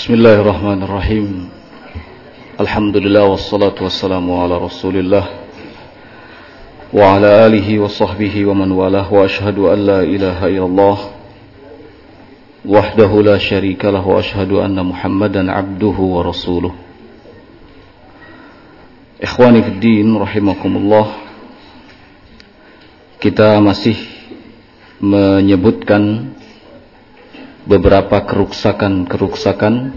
Bismillahirrahmanirrahim. Alhamdulillah wassalatu wassalamu ala rasulillah Wa ala alihi wa sahbihi wa man walah Wa ashadu an la ilaha illallah Wahdahu la sharika lah Wa ashadu anna muhammadan abduhu wa rasuluh. Ikhwani fid din rahimakumullah Kita masih menyebutkan beberapa kerusakan-kerusakan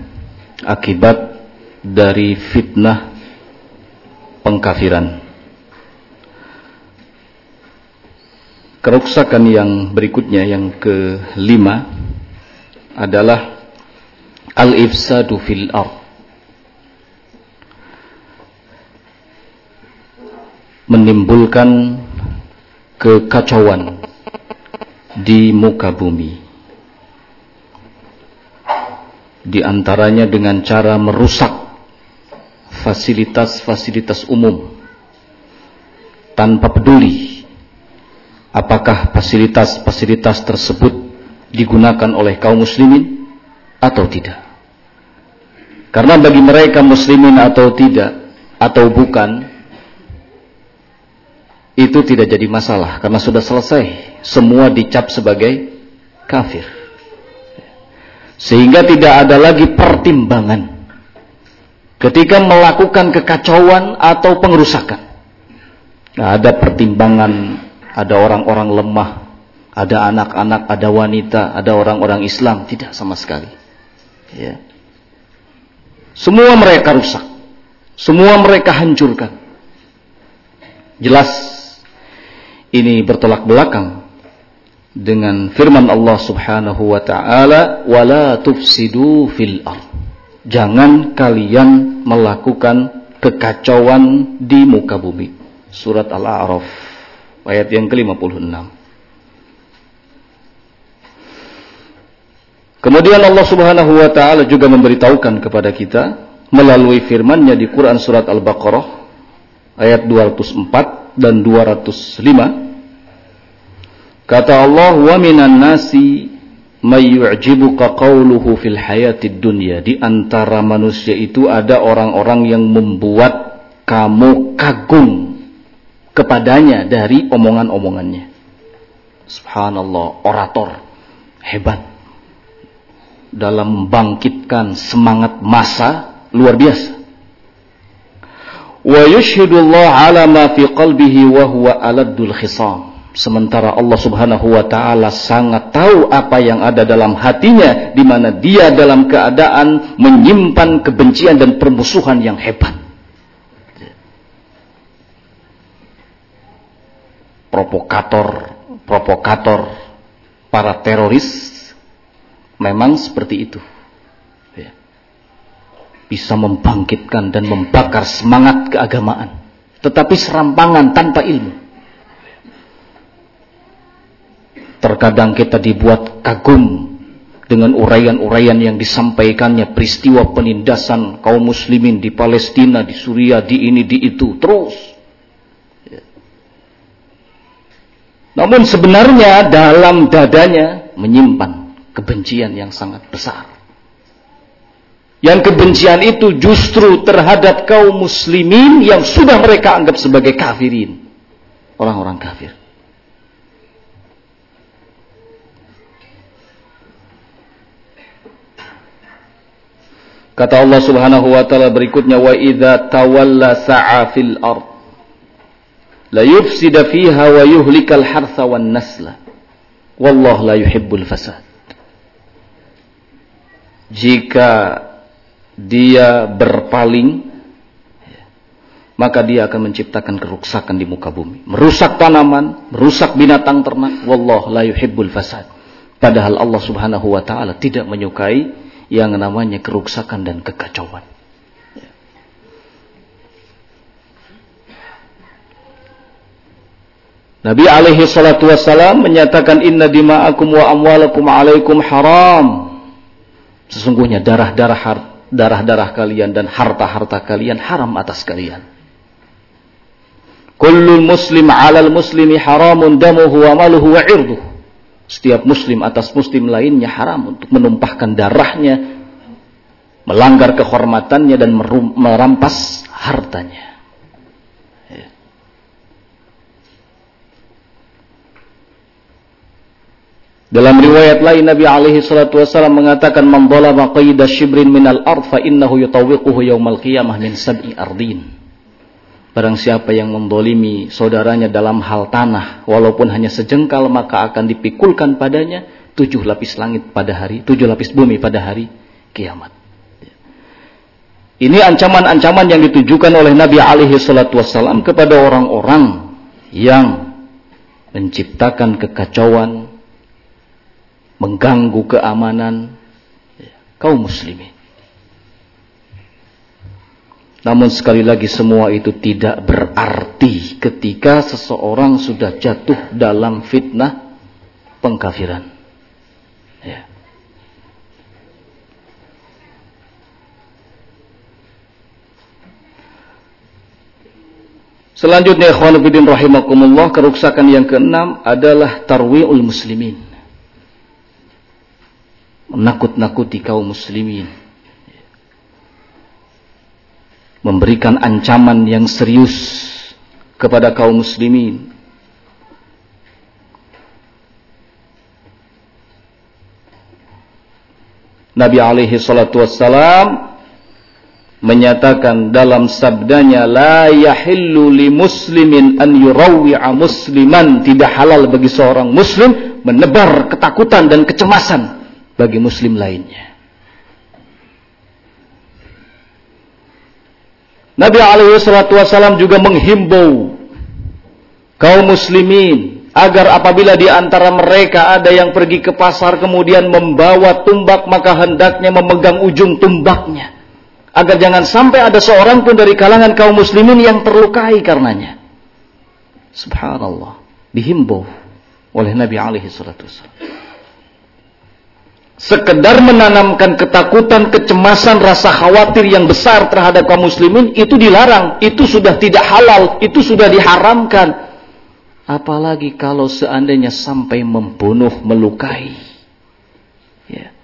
akibat dari fitnah pengkafiran. Kerusakan yang berikutnya yang kelima adalah al-ifsadu fil ard. Menimbulkan kekacauan di muka bumi di antaranya dengan cara merusak fasilitas-fasilitas umum tanpa peduli apakah fasilitas-fasilitas tersebut digunakan oleh kaum muslimin atau tidak. Karena bagi mereka muslimin atau tidak atau bukan itu tidak jadi masalah karena sudah selesai semua dicap sebagai kafir. Sehingga tidak ada lagi pertimbangan ketika melakukan kekacauan atau pengerusakan. Nah, ada pertimbangan, ada orang-orang lemah, ada anak-anak, ada wanita, ada orang-orang Islam, tidak sama sekali. Ya. Semua mereka rusak. Semua mereka hancurkan. Jelas ini bertolak belakang dengan firman Allah Subhanahu wa taala wala tufsidu fil ard. Jangan kalian melakukan kekacauan di muka bumi. Surat Al-A'raf ayat yang ke-56. Kemudian Allah Subhanahu wa taala juga memberitahukan kepada kita melalui firman-Nya di Quran surat Al-Baqarah ayat 204 dan 205 Kata Allah, "Wa minan nasi may yu'jibuka qawluhu fil hayatid dunya." Di antara manusia itu ada orang-orang yang membuat kamu kagum kepadanya dari omongan-omongannya. Subhanallah, orator hebat dalam membangkitkan semangat masa luar biasa. Wa yushhidullah ala ma fi qalbihi wa huwa aladul khisam Sementara Allah Subhanahu wa taala sangat tahu apa yang ada dalam hatinya di mana dia dalam keadaan menyimpan kebencian dan permusuhan yang hebat. Provokator, provokator para teroris memang seperti itu. Ya. Bisa membangkitkan dan membakar semangat keagamaan, tetapi serampangan tanpa ilmu. Terkadang kita dibuat kagum dengan uraian-uraian yang disampaikannya peristiwa penindasan kaum muslimin di Palestina, di Suriah, di ini, di itu, terus. Ya. Namun sebenarnya dalam dadanya menyimpan kebencian yang sangat besar. Yang kebencian itu justru terhadap kaum muslimin yang sudah mereka anggap sebagai kafirin. Orang-orang kafir. Kata Allah Subhanahu wa taala berikutnya wa idza tawalla sa'a fil ard la yufsida fiha wa yuhlikal hartha wan nasla. Wallahu la yuhibbul fasad. Jika dia berpaling maka dia akan menciptakan kerusakan di muka bumi, merusak tanaman, merusak binatang ternak. Wallahu la yuhibbul fasad. Padahal Allah Subhanahu wa taala tidak menyukai yang namanya kerusakan dan kekacauan. Nabi alaihi salatu wassalam menyatakan inna dima'akum wa amwalakum alaikum haram. Sesungguhnya darah-darah darah-darah kalian dan harta-harta kalian haram atas kalian. Kullul muslim 'alal muslimi haramun damuhu wa maluhu wa 'irduhu. Setiap muslim atas muslim lainnya haram untuk menumpahkan darahnya, melanggar kehormatannya dan merampas hartanya. Ya. Dalam riwayat lain Nabi alaihi salatu wasallam mengatakan man dhalama qayda shibrin minal ard fa innahu yutawiquhu yaumal qiyamah min sab'i ardin. Barang siapa yang mendolimi saudaranya dalam hal tanah, walaupun hanya sejengkal, maka akan dipikulkan padanya tujuh lapis langit pada hari, tujuh lapis bumi pada hari kiamat. Ini ancaman-ancaman yang ditujukan oleh Nabi alaihi salatu wassalam kepada orang-orang yang menciptakan kekacauan, mengganggu keamanan kaum muslimin. Namun sekali lagi semua itu tidak berarti ketika seseorang sudah jatuh dalam fitnah pengkafiran. Ya. Selanjutnya ikhwan fillah rahimakumullah kerusakan yang keenam adalah tarwi'ul muslimin. Menakut-nakuti kaum muslimin memberikan ancaman yang serius kepada kaum muslimin. Nabi alaihi salatu wassalam menyatakan dalam sabdanya la yahillu li muslimin an yurawwi'a musliman tidak halal bagi seorang muslim menebar ketakutan dan kecemasan bagi muslim lainnya. Nabi alaihi salatu wasallam juga menghimbau kaum muslimin agar apabila di antara mereka ada yang pergi ke pasar kemudian membawa tumbak maka hendaknya memegang ujung tumbaknya. Agar jangan sampai ada seorang pun dari kalangan kaum muslimin yang terlukai karenanya. Subhanallah, dihimbau oleh Nabi alaihi salatu wasallam sekedar menanamkan ketakutan, kecemasan, rasa khawatir yang besar terhadap kaum muslimin itu dilarang, itu sudah tidak halal, itu sudah diharamkan. Apalagi kalau seandainya sampai membunuh, melukai. Ya.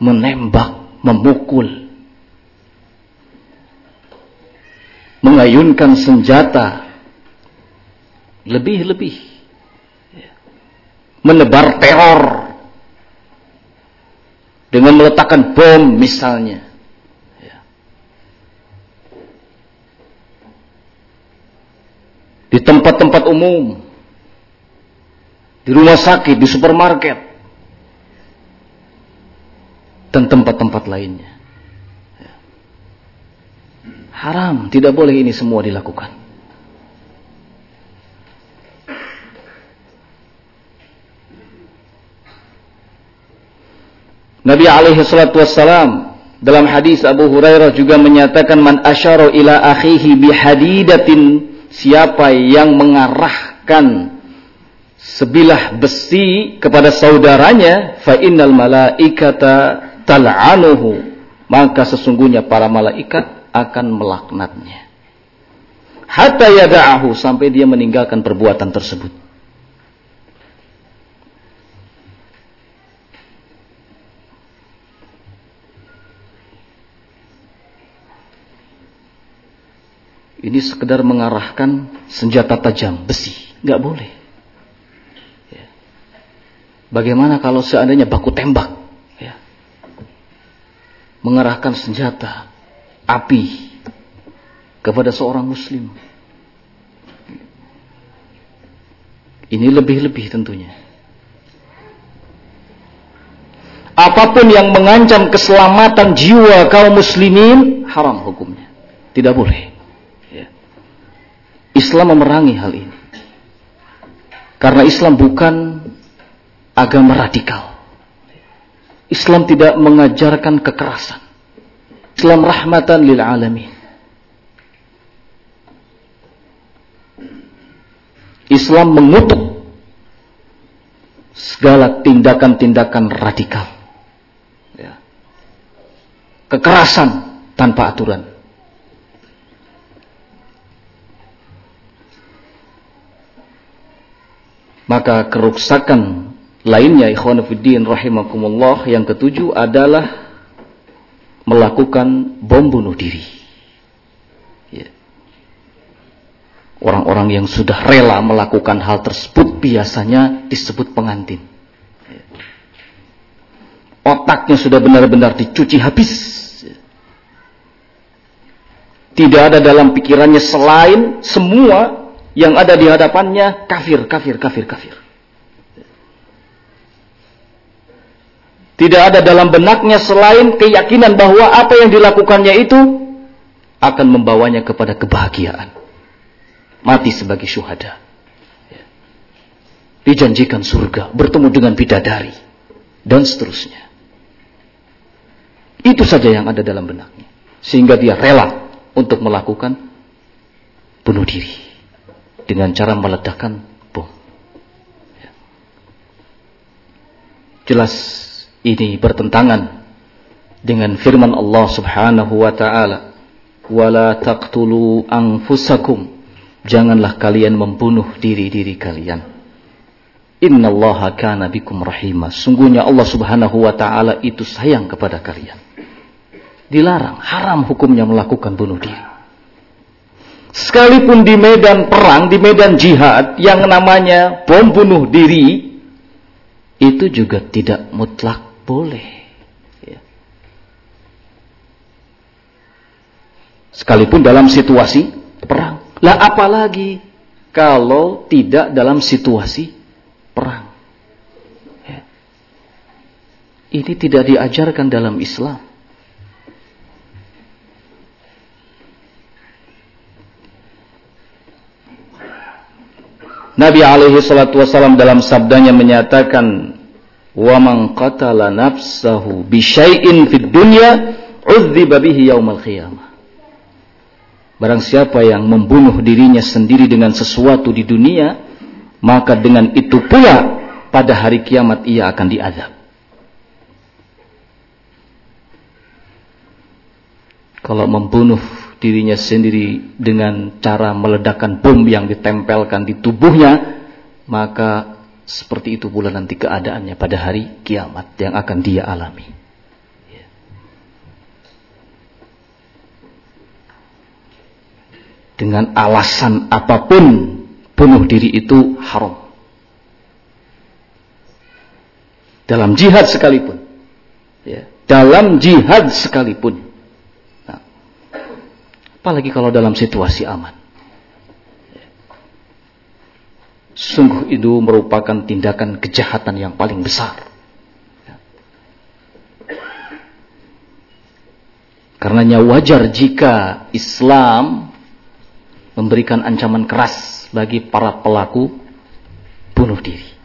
Menembak, memukul. Mengayunkan senjata. Lebih-lebih menebar teror dengan meletakkan bom misalnya. Ya. Di tempat-tempat umum, di rumah sakit, di supermarket, dan tempat-tempat lainnya. Ya. Haram, tidak boleh ini semua dilakukan. Nabi alaihi salatu wassalam dalam hadis Abu Hurairah juga menyatakan man asyara ila akhihi bihadidatin siapa yang mengarahkan sebilah besi kepada saudaranya fa innal malaikata tal'anuhu maka sesungguhnya para malaikat akan melaknatnya. Hatta yada'ahu sampai dia meninggalkan perbuatan tersebut Ini sekedar mengarahkan senjata tajam, besi. Nggak boleh. Ya. Bagaimana kalau seandainya baku tembak? Ya. Mengarahkan senjata, api kepada seorang muslim. Ini lebih-lebih tentunya. Apa pun yang mengancam keselamatan jiwa kaum muslimin, haram hukumnya. Tidak boleh. Islam memerangi hal ini. Karena Islam bukan agama radikal. Islam tidak mengajarkan kekerasan. Islam rahmatan lil alamin. Islam mengutuk segala tindakan-tindakan radikal. Ya. Kekerasan tanpa aturan. Maka kerusakan lainnya ikhwanuddin rahimakumullah yang ketujuh adalah melakukan bom bunuh diri. Ya. Orang-orang yang sudah rela melakukan hal tersebut biasanya disebut pengantin. Ya. Otaknya sudah benar-benar dicuci habis. Ya. Tidak ada dalam pikirannya selain semua yang ada di hadapannya kafir, kafir, kafir, kafir. Tidak ada dalam benaknya selain keyakinan bahwa apa yang dilakukannya itu akan membawanya kepada kebahagiaan. Mati sebagai syuhada. Ya. Dijanjikan surga, bertemu dengan bidadari, dan seterusnya. Itu saja yang ada dalam benaknya. Sehingga dia rela untuk melakukan bunuh diri. Dengan cara meledakkan bom. Ya. Jelas ini bertentangan dengan firman Allah Subhanahu wa taala wala taqtulu anfusakum. Janganlah kalian membunuh diri-diri kalian. Innallaha kana bikum rahimah sungguhnya Allah Subhanahu wa taala itu sayang kepada kalian. Dilarang haram hukumnya melakukan bunuh diri sekalipun di medan perang di medan jihad yang namanya bom bunuh diri itu juga tidak mutlak boleh. Ya. Sekalipun dalam situasi perang. Lah apalagi kalau tidak dalam situasi perang. Ya. Ini tidak diajarkan dalam Islam. Nabi alaihi salatu wasallam dalam sabdanya menyatakan wa man qatala nafsahu bi syai'in fid dunya udziba bihi yaumal qiyamah Barang siapa yang membunuh dirinya sendiri dengan sesuatu di dunia, maka dengan itu pula pada hari kiamat ia akan diazab. Kalau membunuh dirinya sendiri dengan cara meledakkan bom yang ditempelkan di tubuhnya, maka seperti itu pula nanti keadaannya pada hari kiamat yang akan dia alami. Ya. Dengan alasan apa pun bunuh diri itu haram. Dalam jihad sekalipun. Ya. Dalam jihad sekalipun. Apalagi kalau dalam situasi aman. Sungguh itu merupakan tindakan kejahatan yang paling besar. Karenanya wajar jika Islam memberikan ancaman keras bagi para pelaku bunuh diri.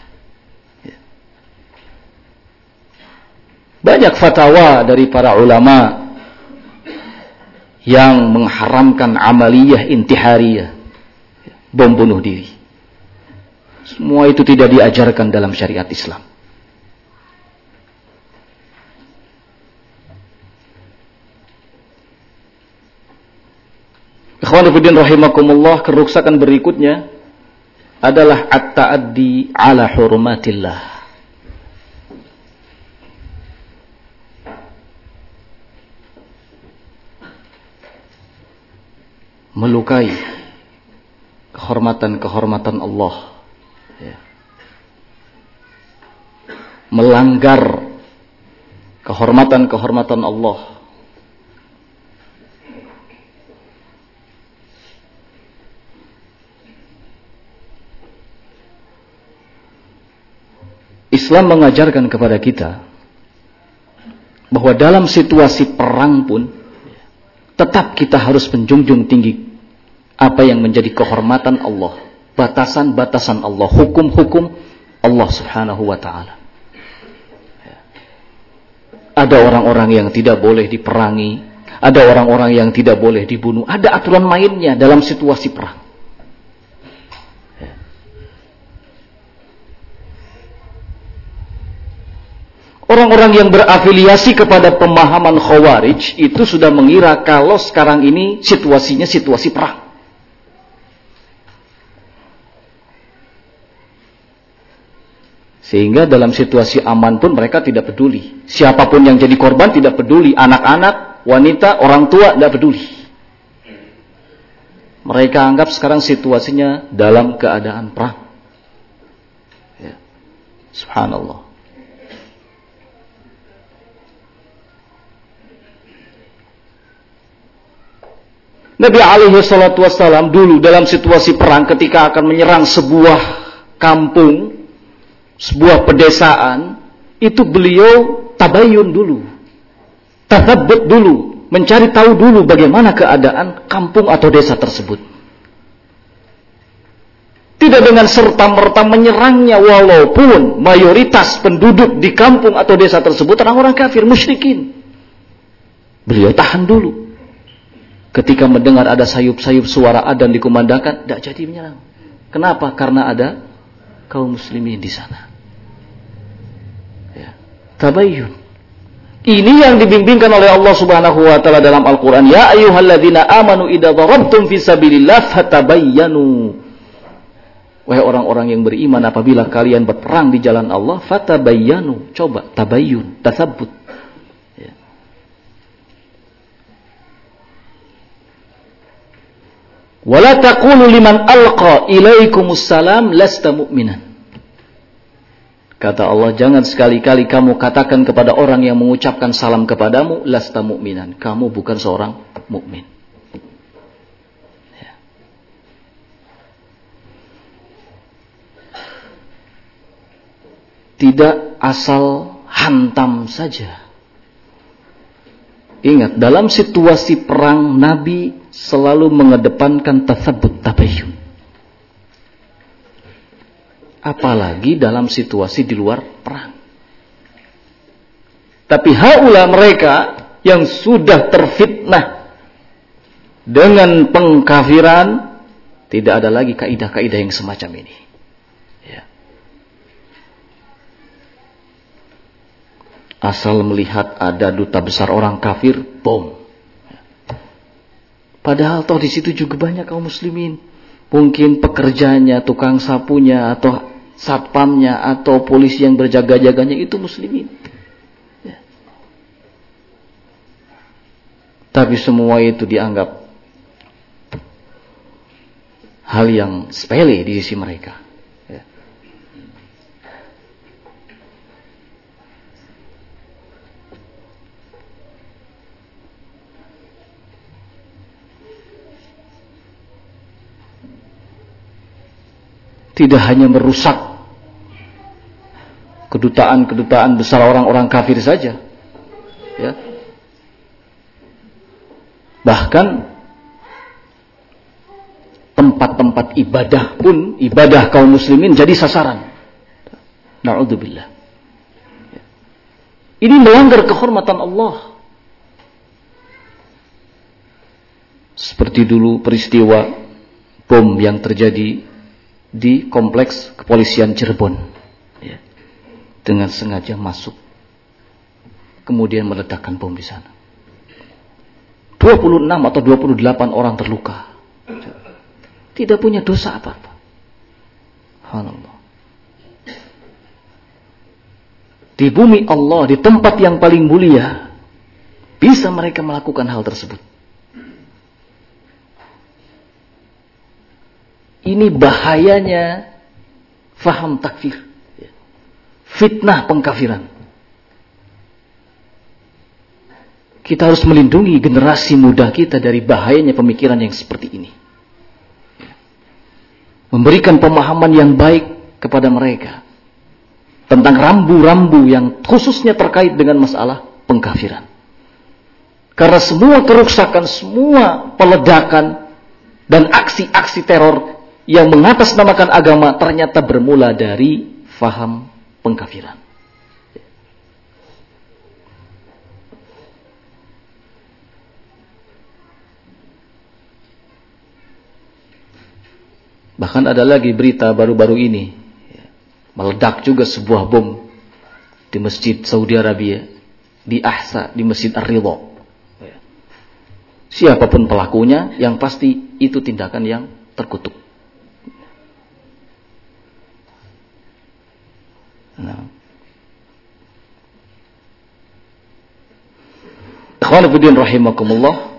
Banyak fatwa dari para ulama yang mengharamkan amaliyah intihariyah, bom bunuh diri. Semua itu tidak diajarkan dalam syariat Islam. Ikhwanuddin rahimakumullah keruksakan berikutnya adalah at-ta'addi ala hurumatillah. Melukai kehormatan-kehormatan Allah melanggar kehormatan-kehormatan Allah. Islam mengajarkan kepada kita bahwa dalam situasi perang pun tetap kita harus menjunjung tinggi apa yang menjadi kehormatan Allah, batasan-batasan Allah, hukum-hukum Allah Subhanahu wa taala. Ada orang-orang yang tidak boleh diperangi, ada orang-orang yang tidak boleh dibunuh, ada aturan mainnya dalam situasi perang. Orang-orang yang berafiliasi kepada pemahaman khawarij itu sudah mengira kalau sekarang ini situasinya situasi perang. Sehingga dalam situasi aman pun mereka tidak peduli. Siapa pun yang jadi korban tidak peduli. Anak-anak, wanita, orang tua tidak peduli. Mereka anggap sekarang situasinya dalam keadaan perang. Ya. Subhanallah. Nabi alaihi salatu wassalam dulu dalam situasi perang ketika akan menyerang sebuah kampung, sebuah pedesaan, itu beliau tabayun dulu. Tathabbut dulu, mencari tahu dulu bagaimana keadaan kampung atau desa tersebut. Tidak dengan serta-merta menyerangnya walaupun mayoritas penduduk di kampung atau desa tersebut orang-orang kafir, musyrikin. Beliau tahan dulu Ketika mendengar ada sayup-sayup suara adan dikumandangkan, tidak jadi menyerang. Kenapa? Karena ada kaum muslimin di sana. Ya. Tabayyun. Ini yang dibimbingkan oleh Allah Subhanahu wa taala dalam Al-Qur'an, "Ya ayyuhalladzina amanu idza darabtum fi sabilillah fatabayyanu." Wahai orang-orang yang beriman, apabila kalian berperang di jalan Allah, fatabayyanu. Coba tabayyun, tasabbut. Wala taqulu liman alqa ilaikumussalam lasta mu'minan. Kata Allah, jangan sekali-kali kamu katakan kepada orang yang mengucapkan salam kepadamu, lasta mu'minan. Kamu bukan seorang mukmin. Ya. Tidak asal hantam saja. Ingat, dalam situasi perang Nabi selalu mengedepankan tasabut tabayyun. Apalagi dalam situasi di luar perang. Tapi haula mereka yang sudah terfitnah dengan pengkafiran tidak ada lagi kaidah-kaidah yang semacam ini. Asal melihat ada duta besar orang kafir, bom Padahal toh di situ juga banyak kaum muslimin. Mungkin pekerjanya, tukang sapunya, atau satpamnya, atau polisi yang berjaga-jaganya itu muslimin. Ya. Tapi semua itu dianggap hal yang sepele di sisi mereka. Tidak hanya merusak kedutaan-kedutaan besar orang-orang kafir saja. Ya. Bahkan tempat-tempat ibadah pun ibadah kaum muslimin jadi sasaran. Na'udzubillah. Ini melanggar kehormatan Allah. Seperti dulu peristiwa bom yang terjadi di kompleks kepolisian Cirebon. Ya, dengan sengaja masuk. Kemudian meledakkan bom di sana. 26 atau 28 orang terluka. Tidak punya dosa apa-apa. Subhanallah. Di bumi Allah di tempat yang paling mulia bisa mereka melakukan hal tersebut Ini bahayanya faham takfir. Fitnah pengkafiran. Kita harus melindungi generasi muda kita dari bahayanya pemikiran yang seperti ini. Memberikan pemahaman yang baik kepada mereka. Tentang rambu-rambu yang khususnya terkait dengan masalah pengkafiran. Karena semua kerusakan, semua peledakan, dan aksi-aksi teror yang mengatasnamakan agama ternyata bermula dari faham pengkafiran. Bahkan ada lagi berita baru-baru ini. Meledak juga sebuah bom di masjid Saudi Arabia. Di Ahsa, di masjid Ar-Ridha. Siapa pun pelakunya, yang pasti itu tindakan yang terkutuk. Nah. Ikhwanuddin rahimakumullah.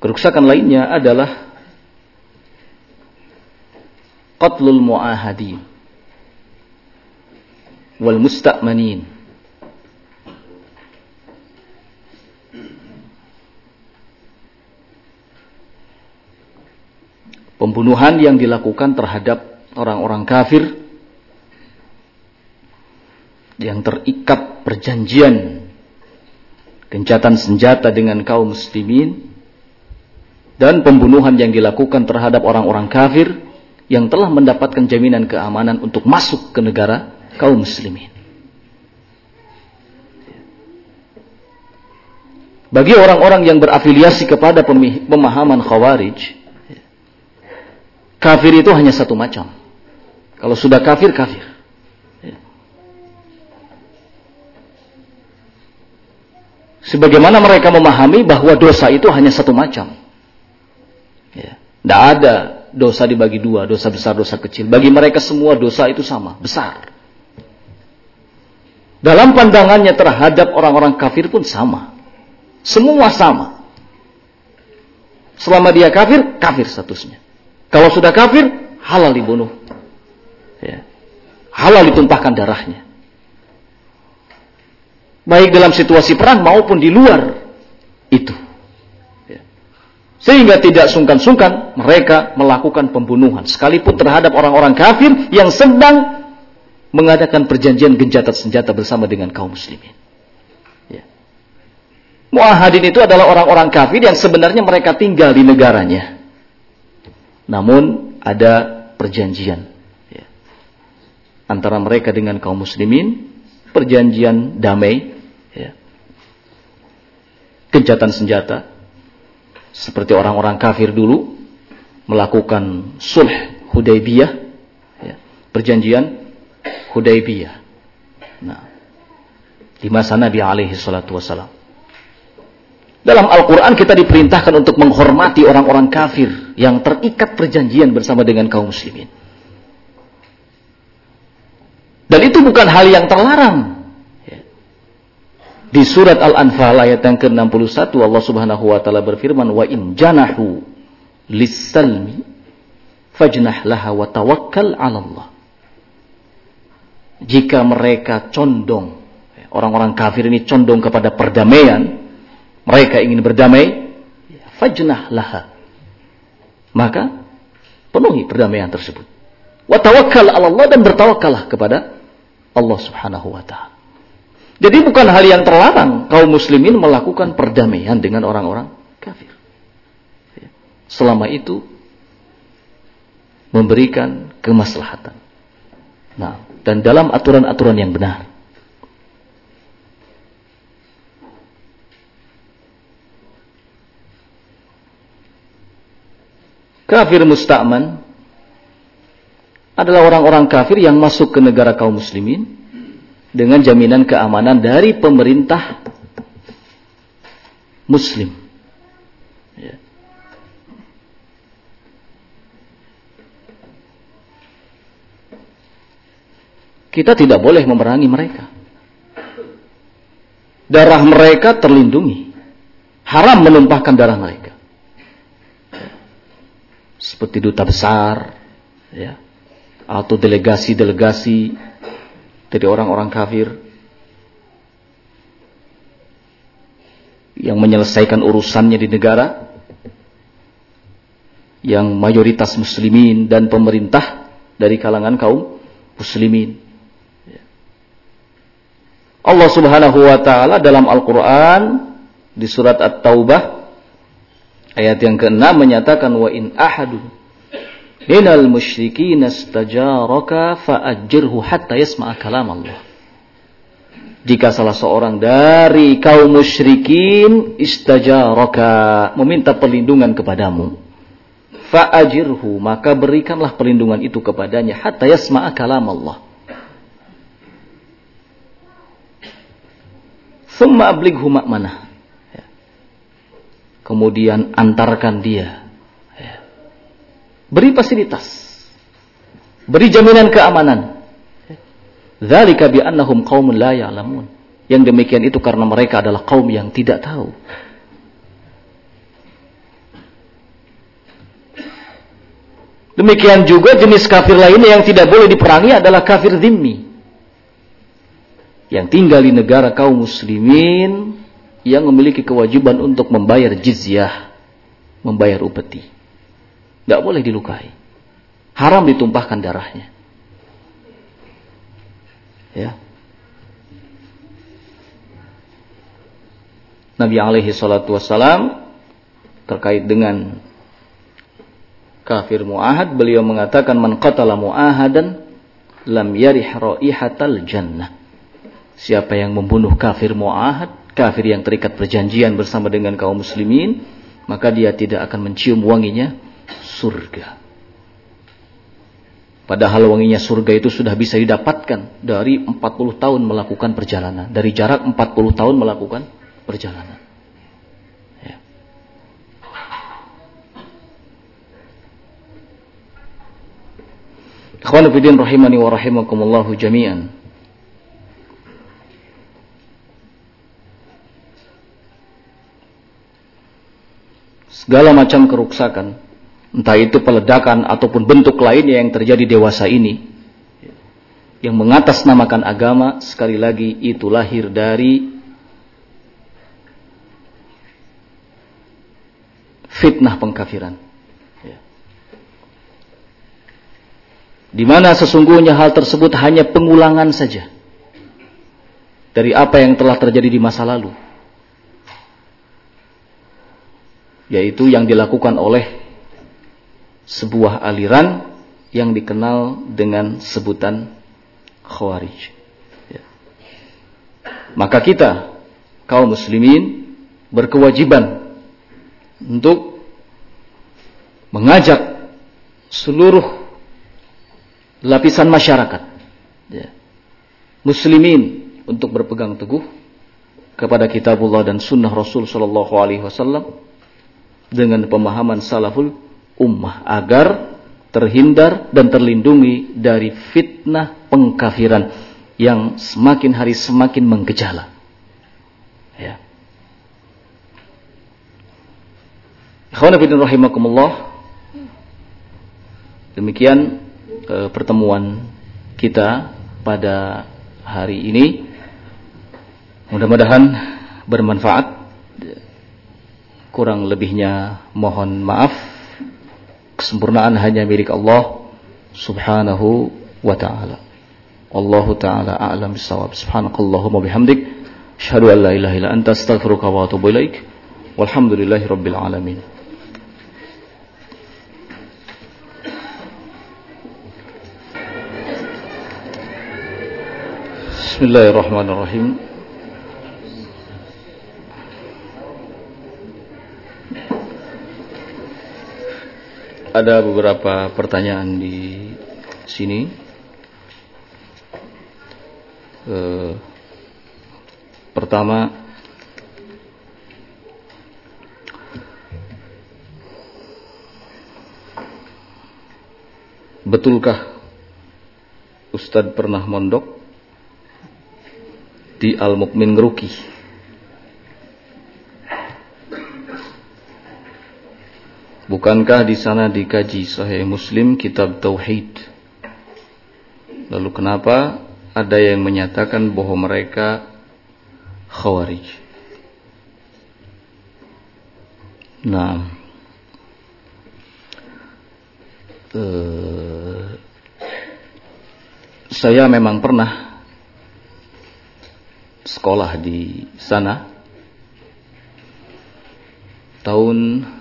Kerusakan lainnya adalah qatlul muahadin wal musta'manin. Pembunuhan yang dilakukan terhadap orang-orang kafir yang terikat perjanjian gencatan senjata dengan kaum muslimin dan pembunuhan yang dilakukan terhadap orang-orang kafir yang telah mendapatkan jaminan keamanan untuk masuk ke negara kaum muslimin. Bagi orang-orang yang berafiliasi kepada pemahaman khawarij, kafir itu hanya satu macam. Kalau sudah kafir, kafir. Sebagaimana mereka memahami bahwa dosa itu hanya satu macam. Ya. Tidak ada dosa dibagi dua, dosa besar, dosa kecil. Bagi mereka semua dosa itu sama, besar. Dalam pandangannya terhadap orang-orang kafir pun sama. Semua sama. Selama dia kafir, kafir statusnya. Kalau sudah kafir, halal dibunuh. Ya. Halal ditumpahkan darahnya baik dalam situasi perang maupun di luar itu. Ya. Sehingga tidak sungkan-sungkan mereka melakukan pembunuhan sekalipun terhadap orang-orang kafir yang sedang mengadakan perjanjian gencatan senjata bersama dengan kaum muslimin. Ya. Muahadin itu adalah orang-orang kafir yang sebenarnya mereka tinggal di negaranya. Namun ada perjanjian ya. antara mereka dengan kaum muslimin, perjanjian damai gencatan senjata seperti orang-orang kafir dulu melakukan sulh Hudaybiyah ya, perjanjian Hudaybiyah. Nah di masa Nabi alaihi salatu wasalam dalam Al-Quran kita diperintahkan untuk menghormati orang-orang kafir yang terikat perjanjian bersama dengan kaum muslimin. Dan itu bukan hal yang terlarang. Di surat Al-Anfal ayat yang ke-61 Allah Subhanahu wa taala berfirman wa in janahu lis-salmi fajnah laha wa tawakkal 'ala Allah. Jika mereka condong orang-orang kafir ini condong kepada perdamaian, mereka ingin berdamai, fajnah laha. Maka penuhi perdamaian tersebut. Wa tawakkal 'ala Allah dan bertawakallah kepada Allah Subhanahu wa taala. Jadi bukan hal yang terlarang kaum muslimin melakukan perdamaian dengan orang-orang kafir. Selama itu memberikan kemaslahatan. Nah, dan dalam aturan-aturan yang benar. Kafir musta'man adalah orang-orang kafir yang masuk ke negara kaum muslimin dengan jaminan keamanan dari pemerintah muslim. Ya. Kita tidak boleh memerangi mereka. Darah mereka terlindungi. Haram menumpahkan darah mereka. Seperti duta besar, ya, atau delegasi-delegasi dari orang-orang kafir yang menyelesaikan urusannya di negara yang mayoritas muslimin dan pemerintah dari kalangan kaum muslimin. Allah Subhanahu wa taala dalam Al-Qur'an di surat At-Taubah ayat yang ke-6 menyatakan wa in ahadun minal musyrikin istajaraka fa'ajirhu hatta yasma'a kalam Allah. Jika salah seorang dari kaum musyrikin istajaraka meminta perlindungan kepadamu, fa'ajirhu maka berikanlah perlindungan itu kepadanya hatta yasma'a kalam Allah. Thumma ablighu ma'manah. Ya. Kemudian antarkan dia Beri fasilitas. Beri jaminan keamanan. Dzalika bi annahum qaumun la ya'lamun. Yang demikian itu karena mereka adalah kaum yang tidak tahu. Demikian juga jenis kafir lainnya yang tidak boleh diperangi adalah kafir zimmi. Yang tinggal di negara kaum muslimin yang memiliki kewajiban untuk membayar jizyah, membayar upeti. Tidak boleh dilukai. Haram ditumpahkan darahnya. Ya. Nabi alaihi salatu wassalam terkait dengan kafir muahad beliau mengatakan man qatala muahadan lam yarih raihatal jannah siapa yang membunuh kafir muahad kafir yang terikat perjanjian bersama dengan kaum muslimin maka dia tidak akan mencium wanginya surga. Padahal wanginya surga itu sudah bisa didapatkan dari 40 tahun melakukan perjalanan dari jarak 40 tahun melakukan perjalanan. Ikhwan fillah rahimani wa rahimakumullahu jami'an. Segala macam keruksakan, entah itu peledakan ataupun bentuk lainnya yang terjadi dewasa ini, yang mengatasnamakan agama, sekali lagi itu lahir dari fitnah pengkafiran. di mana sesungguhnya hal tersebut hanya pengulangan saja dari apa yang telah terjadi di masa lalu yaitu yang dilakukan oleh sebuah aliran yang dikenal dengan sebutan khawarij ya. maka kita kaum muslimin berkewajiban untuk mengajak seluruh lapisan masyarakat ya. muslimin untuk berpegang teguh kepada kitabullah dan sunnah Rasul Shallallahu Alaihi Wasallam dengan pemahaman salaful ummah agar terhindar dan terlindungi dari fitnah pengkafiran yang semakin hari semakin menggejala. Ya. rahimakumullah. Demikian e, pertemuan kita pada hari ini. Mudah-mudahan bermanfaat. Kurang lebihnya mohon maaf. Kesempurnaan hanya milik Allah Subhanahu wa taala. Allah taala a'lam bisawab. Subhanakallahumma bihamdik asyhadu astaghfiruka wa atubu. Walhamdulillahi rabbil alamin. Bismillahirrahmanirrahim. Ada beberapa pertanyaan di sini. Eh, pertama, betulkah Ustadz pernah mondok di Al-Mukmin Ngeruki. Bukankah di sana dikaji Sahih Muslim kitab Tauhid? Lalu kenapa ada yang menyatakan bahwa mereka Khawarij? Nah, eh, saya memang pernah sekolah di sana tahun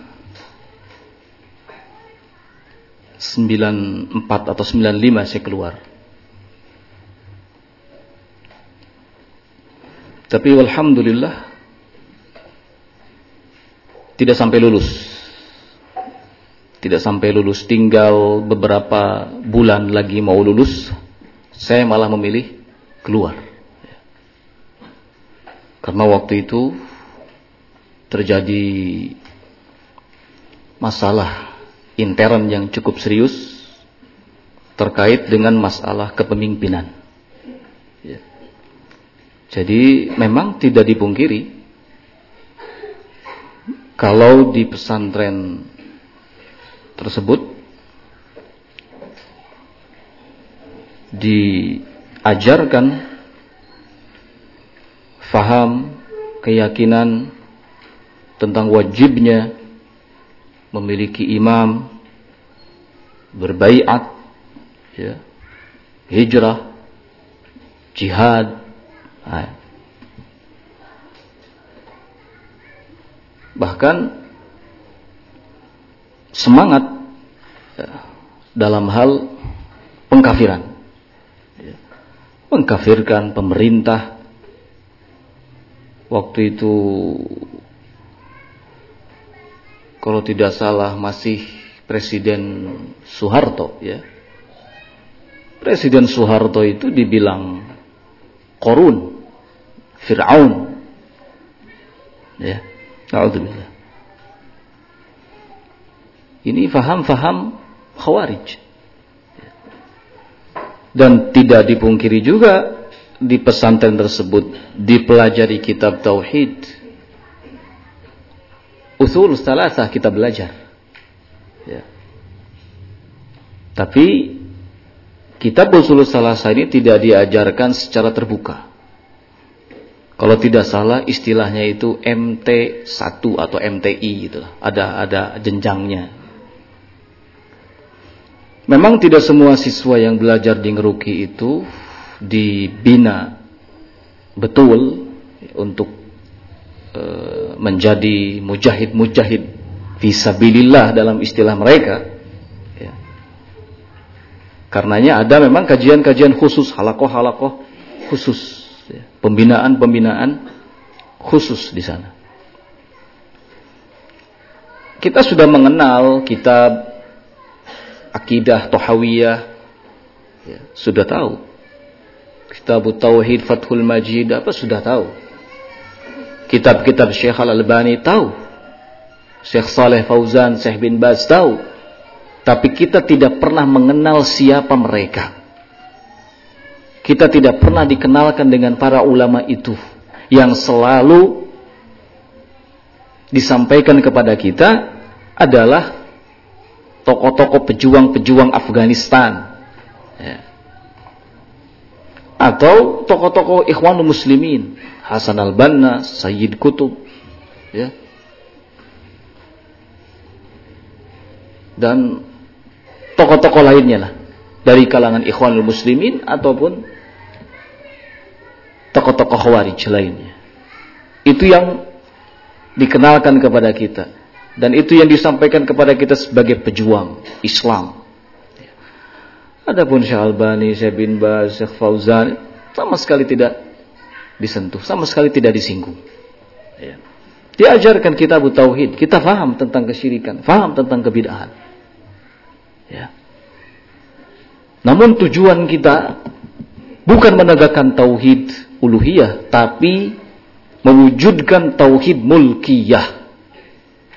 94 atau 95 saya keluar. Tapi alhamdulillah tidak sampai lulus. Tidak sampai lulus, tinggal beberapa bulan lagi mau lulus, saya malah memilih keluar. Karena waktu itu terjadi masalah intern yang cukup serius terkait dengan masalah kepemimpinan. Ya. Jadi memang tidak dipungkiri kalau di pesantren tersebut diajarkan faham keyakinan tentang wajibnya memiliki imam berbaiat ya, hijrah jihad nah. bahkan semangat ya, dalam hal pengkafiran mengkafirkan pemerintah. Waktu itu kalau tidak salah masih Presiden Soeharto ya. Presiden Soeharto itu dibilang korun, Fir'aun. Ya, Alhamdulillah. Ini faham-faham khawarij. Dan tidak dipungkiri juga di pesantren tersebut dipelajari kitab tauhid. Usul salasah kita belajar. Ya. Tapi kitab usul salasah ini tidak diajarkan secara terbuka. Kalau tidak salah istilahnya itu MT1 atau MTI gitu. Ada ada jenjangnya. Memang tidak semua siswa yang belajar di Ngeruki itu dibina betul untuk e, menjadi mujahid-mujahid visabilillah dalam istilah mereka. Ya. Karenanya ada memang kajian-kajian khusus, halakoh-halakoh khusus, ya. pembinaan-pembinaan khusus di sana. Kita sudah mengenal kitab akidah Tohawiyah ya, sudah tahu. Kitab Tauhid Fathul Majid apa sudah tahu. Kitab-kitab Syekh Al-Albani tahu. Syekh Saleh Fauzan, Syekh bin Baz tahu. Tapi kita tidak pernah mengenal siapa mereka. Kita tidak pernah dikenalkan dengan para ulama itu yang selalu disampaikan kepada kita adalah tokoh-tokoh pejuang-pejuang Afghanistan ya. atau tokoh-tokoh Ikhwanul Muslimin Hasan al-Banna, Sayyid Kutub ya. dan tokoh-tokoh lainnya lah dari kalangan Ikhwanul Muslimin ataupun tokoh-tokoh Khawarij lainnya itu yang dikenalkan kepada kita dan itu yang disampaikan kepada kita sebagai pejuang Islam. Adapun Syekh Albani, Syekh bin Baz, Syekh Fauzan sama sekali tidak disentuh, sama sekali tidak disinggung. Ya. Diajarkan kita tauhid, kita faham tentang kesyirikan, faham tentang kebid'ahan. Ya. Namun tujuan kita bukan menegakkan tauhid uluhiyah, tapi mewujudkan tauhid mulkiyah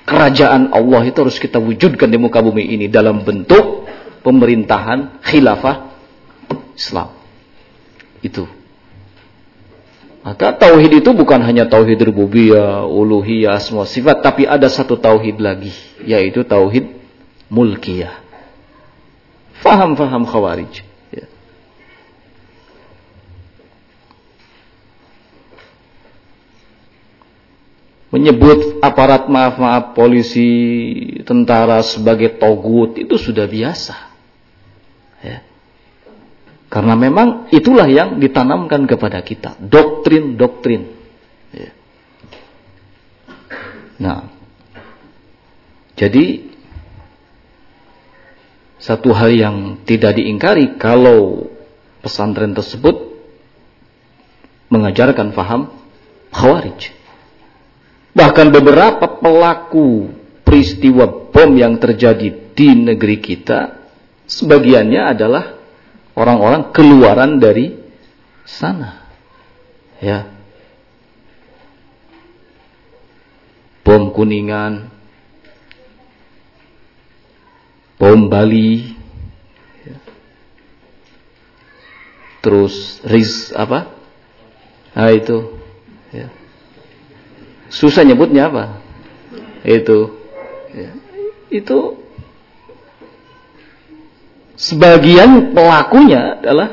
kerajaan Allah itu harus kita wujudkan di muka bumi ini dalam bentuk pemerintahan khilafah Islam. Itu. Maka tauhid itu bukan hanya tauhid rububiyah, uluhiyah, semua sifat, tapi ada satu tauhid lagi, yaitu tauhid mulkiyah. Faham-faham khawarij. menyebut aparat maaf-maaf polisi, tentara sebagai togut itu sudah biasa. Ya. Karena memang itulah yang ditanamkan kepada kita, doktrin-doktrin. Ya. Nah, jadi satu hal yang tidak diingkari kalau pesantren tersebut mengajarkan faham khawarij. Bahkan beberapa pelaku peristiwa bom yang terjadi di negeri kita, sebagiannya adalah orang-orang keluaran dari sana. Ya. Bom Kuningan, bom Bali, ya. terus Riz apa? Nah itu. Ya. Susah nyebutnya apa? Itu. Ya. Itu sebagian pelakunya adalah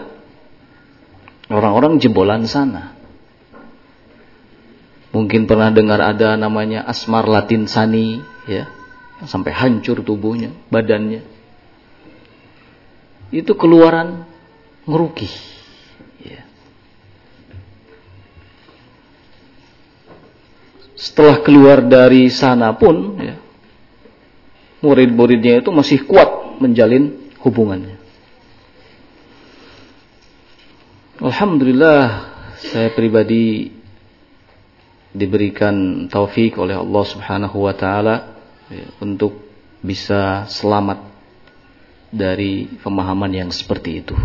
orang-orang jebolan sana. Mungkin pernah dengar ada namanya Asmar Latin Sani, ya, sampai hancur tubuhnya, badannya. Itu keluaran ngeruki. Ya. Setelah keluar dari sana pun, ya, murid-muridnya itu masih kuat menjalin hubungannya. Alhamdulillah saya pribadi diberikan taufik oleh Allah Subhanahu wa taala ya, untuk bisa selamat dari pemahaman yang seperti itu.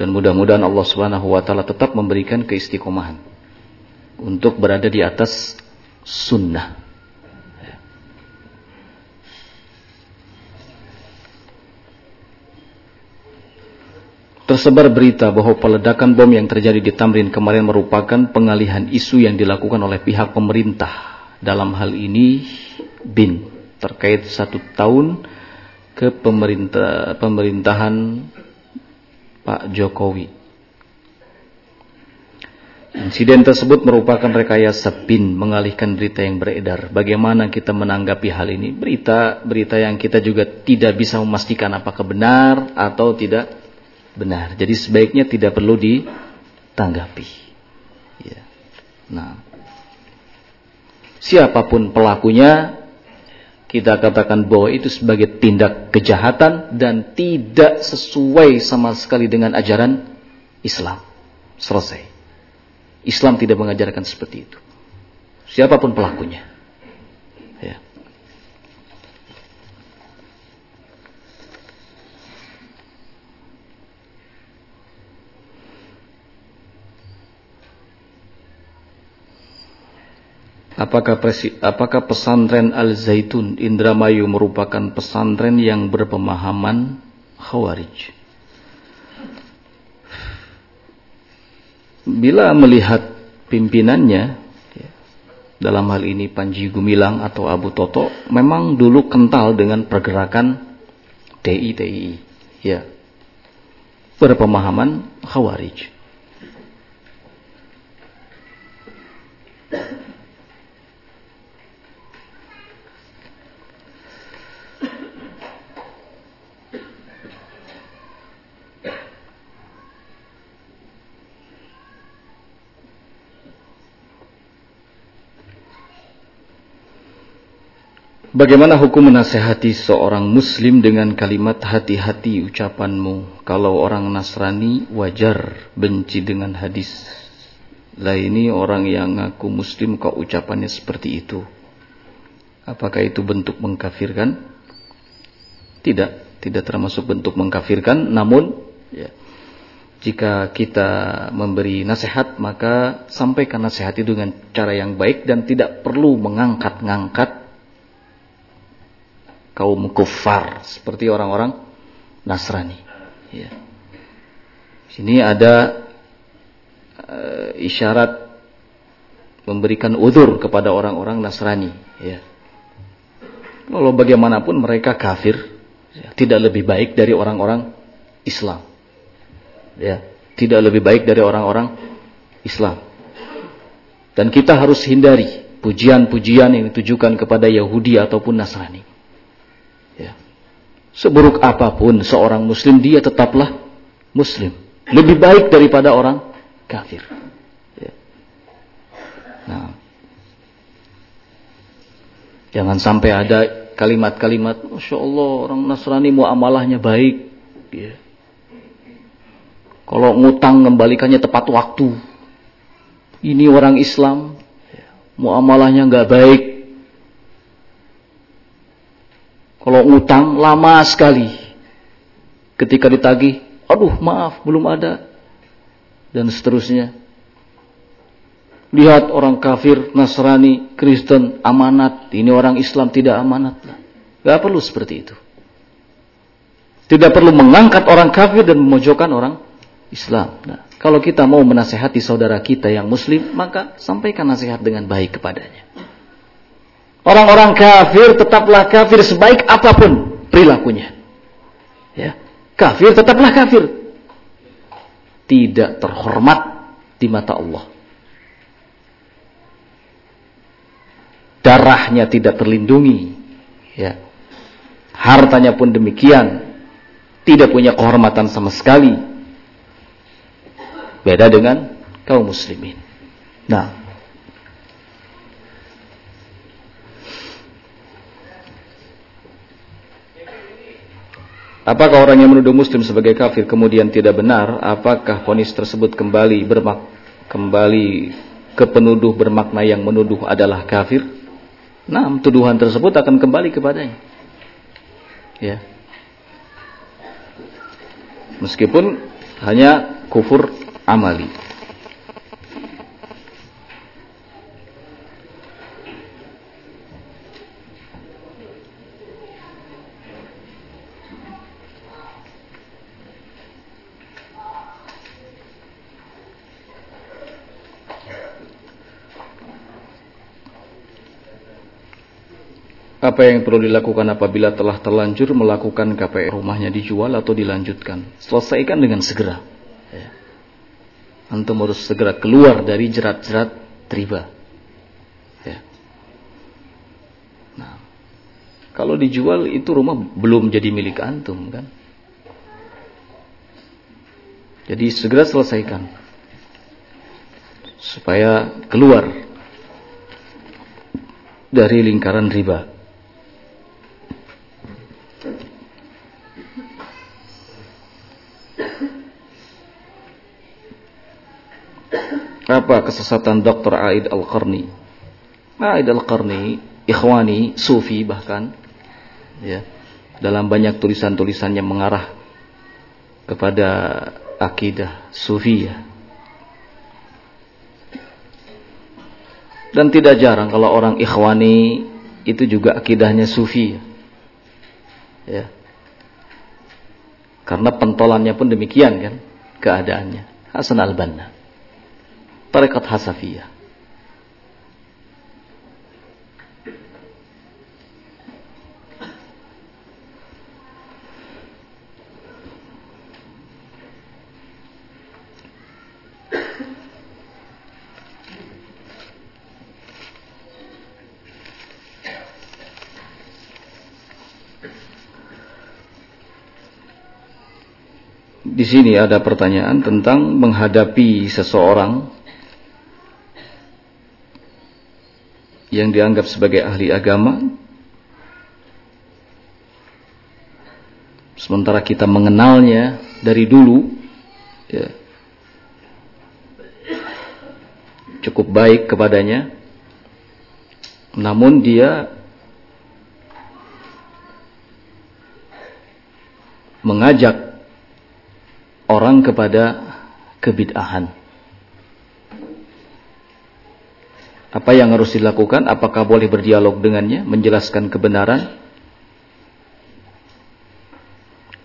Dan mudah-mudahan Allah Subhanahu wa taala tetap memberikan keistiqomahan untuk berada di atas sunnah. Tersebar berita bahwa peledakan bom yang terjadi di Tamrin kemarin merupakan pengalihan isu yang dilakukan oleh pihak pemerintah. Dalam hal ini, BIN terkait satu tahun ke pemerintah, pemerintahan Pak Jokowi. Insiden tersebut merupakan rekayasa BIN mengalihkan berita yang beredar. Bagaimana kita menanggapi hal ini? Berita-berita yang kita juga tidak bisa memastikan apakah benar atau tidak benar. Jadi sebaiknya tidak perlu ditanggapi. Ya. Nah, siapa pun pelakunya, kita katakan bahwa itu sebagai tindak kejahatan dan tidak sesuai sama sekali dengan ajaran Islam. Selesai. Islam tidak mengajarkan seperti itu. Siapa pun pelakunya. Apakah, presi, apakah pesantren Al-Zaitun Indramayu merupakan pesantren yang berpemahaman Khawarij? Bila melihat pimpinannya, ya, dalam hal ini Panji Gumilang atau Abu Toto, memang dulu kental dengan pergerakan TI-TI. Ya, berpemahaman Khawarij. Bagaimana hukum menasehati seorang muslim dengan kalimat hati-hati ucapanmu kalau orang Nasrani wajar benci dengan hadis. Lah ini orang yang ngaku muslim kok ucapannya seperti itu. Apakah itu bentuk mengkafirkan? Tidak, tidak termasuk bentuk mengkafirkan, namun ya, jika kita memberi nasihat maka sampaikan nasihat itu dengan cara yang baik dan tidak perlu mengangkat-ngangkat kaum kufar seperti orang-orang Nasrani. Ya. Sini ada uh, isyarat memberikan udur kepada orang-orang Nasrani. Ya. Kalau bagaimanapun mereka kafir, ya, tidak lebih baik dari orang-orang Islam. Ya, tidak lebih baik dari orang-orang Islam. Dan kita harus hindari pujian-pujian yang ditujukan kepada Yahudi ataupun Nasrani. Seburuk apa pun seorang muslim, dia tetaplah muslim. Lebih baik daripada orang kafir. Ya. Nah. Jangan sampai ada kalimat-kalimat, Masya Allah orang Nasrani muamalahnya baik. Ya. Kalau ngutang kembalikannya tepat waktu. Ini orang Islam, ya. muamalahnya nggak baik. Kalau ngutang lama sekali. Ketika ditagih, aduh maaf belum ada. Dan seterusnya. Lihat orang kafir, Nasrani, Kristen, amanat. Ini orang Islam tidak amanat. Gak perlu seperti itu. Tidak perlu mengangkat orang kafir dan memojokkan orang Islam. Nah, kalau kita mau menasehati saudara kita yang muslim, maka sampaikan nasihat dengan baik kepadanya. Orang-orang kafir tetaplah kafir sebaik apa pun perilakunya. Ya, kafir tetaplah kafir. Tidak terhormat di mata Allah. Darahnya tidak terlindungi, ya. Hartanya pun demikian, tidak punya kehormatan sama sekali Beda dengan kaum muslimin. Nah, Apakah orang yang menuduh muslim sebagai kafir kemudian tidak benar? Apakah ponis tersebut kembali bermak kembali ke penuduh bermakna yang menuduh adalah kafir? Nah, tuduhan tersebut akan kembali kepadanya. Ya. Meskipun hanya kufur amali. Apa yang perlu dilakukan apabila telah terlanjur melakukan KPR rumahnya dijual atau dilanjutkan? Selesaikan dengan segera. Ya antum harus segera keluar dari jerat-jerat riba. Ya. Nah, kalau dijual itu rumah belum jadi milik antum kan? Jadi segera selesaikan supaya keluar dari lingkaran riba. Apa kesesatan Dr. Aid Al-Qarni? Aid Al-Qarni, ikhwani, sufi bahkan, ya, dalam banyak tulisan-tulisan yang mengarah kepada akidah sufi ya. Dan tidak jarang kalau orang ikhwani itu juga akidahnya sufi ya. Karena pentolannya pun demikian kan keadaannya. Hasan al-Banna tarekat Hasafiyah. Di sini ada pertanyaan tentang menghadapi seseorang yang dianggap sebagai ahli agama. Sementara kita mengenalnya dari dulu ya, cukup baik kepadanya. Namun dia mengajak orang kepada kebid'ahan Apa yang harus dilakukan? Apakah boleh berdialog dengannya, menjelaskan kebenaran?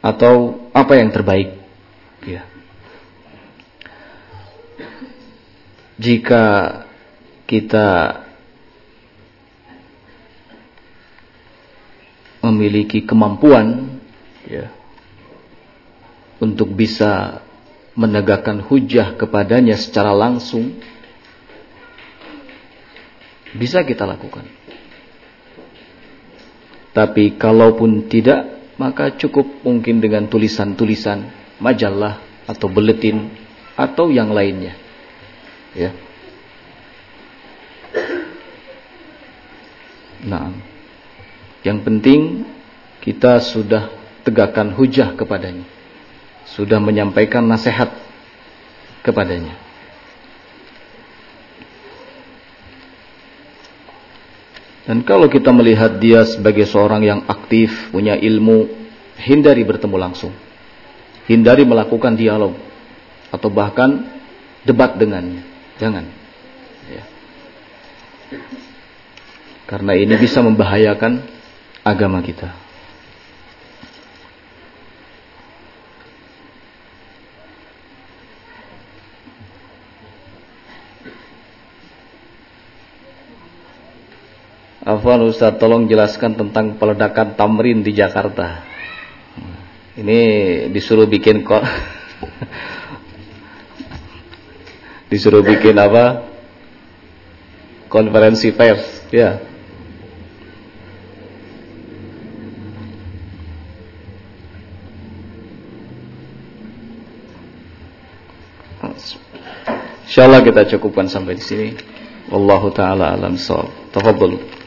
Atau apa yang terbaik? Ya. Jika kita memiliki kemampuan ya, untuk bisa menegakkan hujah kepadanya secara langsung bisa kita lakukan. Tapi kalaupun tidak, maka cukup mungkin dengan tulisan-tulisan majalah atau buletin atau yang lainnya. Ya. Nah, yang penting kita sudah tegakkan hujah kepadanya. Sudah menyampaikan nasihat kepadanya. Dan kalau kita melihat dia sebagai seorang yang aktif, punya ilmu, hindari bertemu langsung. Hindari melakukan dialog. Atau bahkan debat dengannya. Jangan. Ya. Karena ini bisa membahayakan agama kita. Afwan Ustaz tolong jelaskan tentang peledakan tamrin di Jakarta. Ini disuruh bikin kok disuruh bikin apa? Konferensi pers, ya. Insyaallah kita cukupkan sampai di sini. Wallahu taala alam shawab. Tafadhol.